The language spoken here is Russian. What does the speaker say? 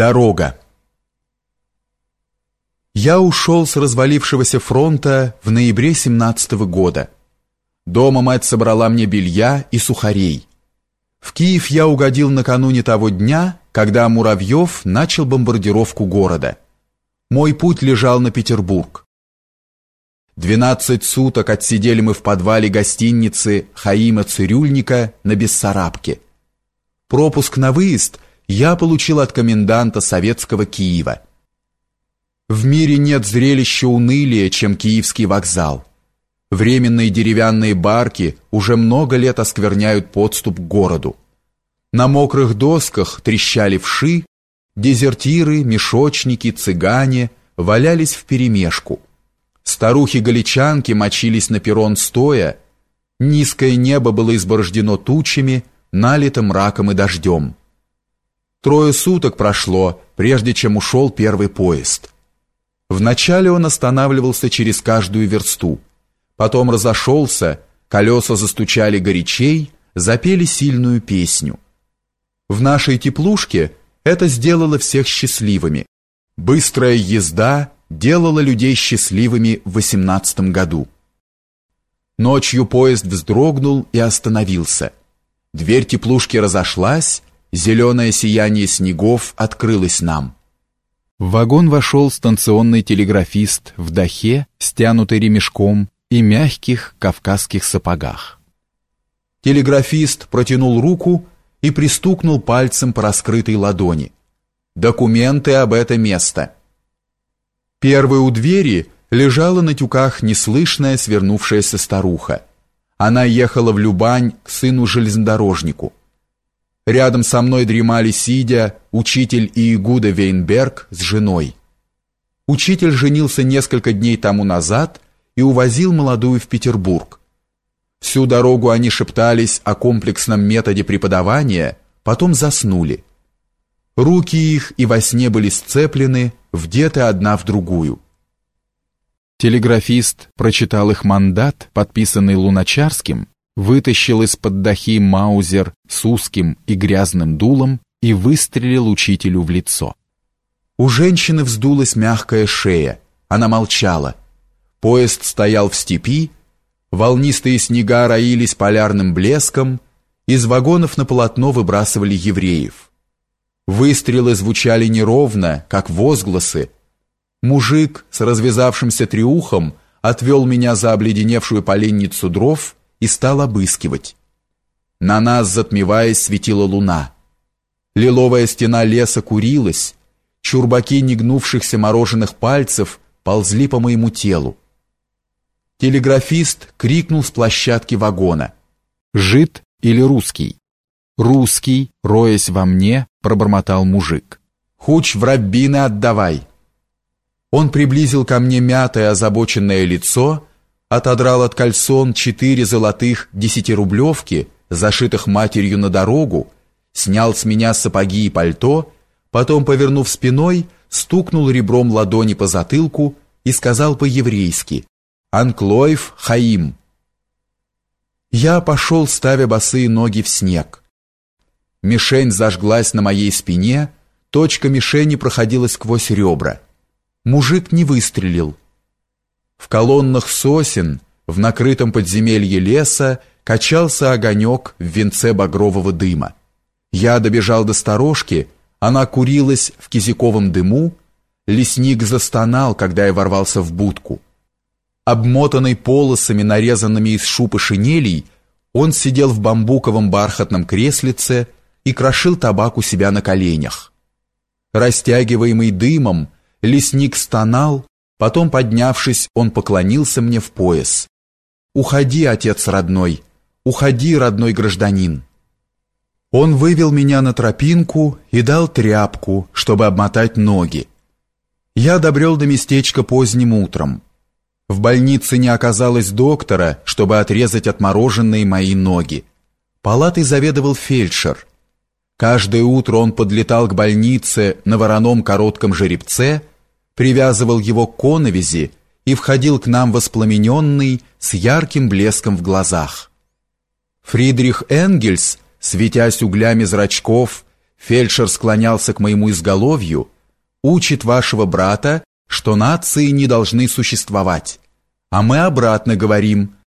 Дорога. Я ушел с развалившегося фронта в ноябре 17 -го года. Дома мать собрала мне белья и сухарей. В Киев я угодил накануне того дня, когда Муравьев начал бомбардировку города. Мой путь лежал на Петербург. Двенадцать суток отсидели мы в подвале гостиницы Хаима Цирюльника на Бессарабке. Пропуск на выезд – я получил от коменданта советского Киева. В мире нет зрелища унылее, чем Киевский вокзал. Временные деревянные барки уже много лет оскверняют подступ к городу. На мокрых досках трещали вши, дезертиры, мешочники, цыгане валялись вперемешку. Старухи-галичанки мочились на перрон стоя, низкое небо было изборождено тучами, налито мраком и дождем. Трое суток прошло, прежде чем ушел первый поезд. Вначале он останавливался через каждую версту. Потом разошелся, колеса застучали горячей, запели сильную песню. В нашей теплушке это сделало всех счастливыми. Быстрая езда делала людей счастливыми в восемнадцатом году. Ночью поезд вздрогнул и остановился. Дверь теплушки разошлась, Зеленое сияние снегов открылось нам. В вагон вошел станционный телеграфист в дахе, стянутый ремешком и мягких кавказских сапогах. Телеграфист протянул руку и пристукнул пальцем по раскрытой ладони. «Документы об это место». Первой у двери лежала на тюках неслышная свернувшаяся старуха. Она ехала в Любань к сыну-железнодорожнику. Рядом со мной дремали сидя учитель Иегуда Вейнберг с женой. Учитель женился несколько дней тому назад и увозил молодую в Петербург. Всю дорогу они шептались о комплексном методе преподавания, потом заснули. Руки их и во сне были сцеплены, вдеты одна в другую. Телеграфист прочитал их мандат, подписанный Луначарским, вытащил из-под дахи маузер с узким и грязным дулом и выстрелил учителю в лицо. У женщины вздулась мягкая шея, она молчала. Поезд стоял в степи, волнистые снега роились полярным блеском, из вагонов на полотно выбрасывали евреев. Выстрелы звучали неровно, как возгласы. Мужик с развязавшимся триухом отвел меня за обледеневшую поленницу дров и стал обыскивать. На нас, затмеваясь, светила луна. Лиловая стена леса курилась, чурбаки негнувшихся мороженых пальцев ползли по моему телу. Телеграфист крикнул с площадки вагона. «Жид или русский?» «Русский, роясь во мне», пробормотал мужик. «Хуч в раббины отдавай!» Он приблизил ко мне мятое озабоченное лицо отодрал от кальсон четыре золотых десятирублевки, зашитых матерью на дорогу, снял с меня сапоги и пальто, потом, повернув спиной, стукнул ребром ладони по затылку и сказал по-еврейски «Анклоев Хаим». Я пошел, ставя босые ноги в снег. Мишень зажглась на моей спине, точка мишени проходила сквозь ребра. Мужик не выстрелил, в колоннах сосен, в накрытом подземелье леса, качался огонек в венце багрового дыма. Я добежал до сторожки, она курилась в кизяковом дыму, лесник застонал, когда я ворвался в будку. Обмотанный полосами, нарезанными из шубы шинелей, он сидел в бамбуковом бархатном креслице и крошил табак у себя на коленях. Растягиваемый дымом, лесник стонал, Потом, поднявшись, он поклонился мне в пояс. «Уходи, отец родной, уходи, родной гражданин». Он вывел меня на тропинку и дал тряпку, чтобы обмотать ноги. Я добрел до местечка поздним утром. В больнице не оказалось доктора, чтобы отрезать отмороженные мои ноги. Палатой заведовал фельдшер. Каждое утро он подлетал к больнице на вороном коротком жеребце привязывал его к коновизи и входил к нам воспламененный, с ярким блеском в глазах. Фридрих Энгельс, светясь углями зрачков, Фельдшер склонялся к моему изголовью, учит вашего брата, что нации не должны существовать. А мы обратно говорим,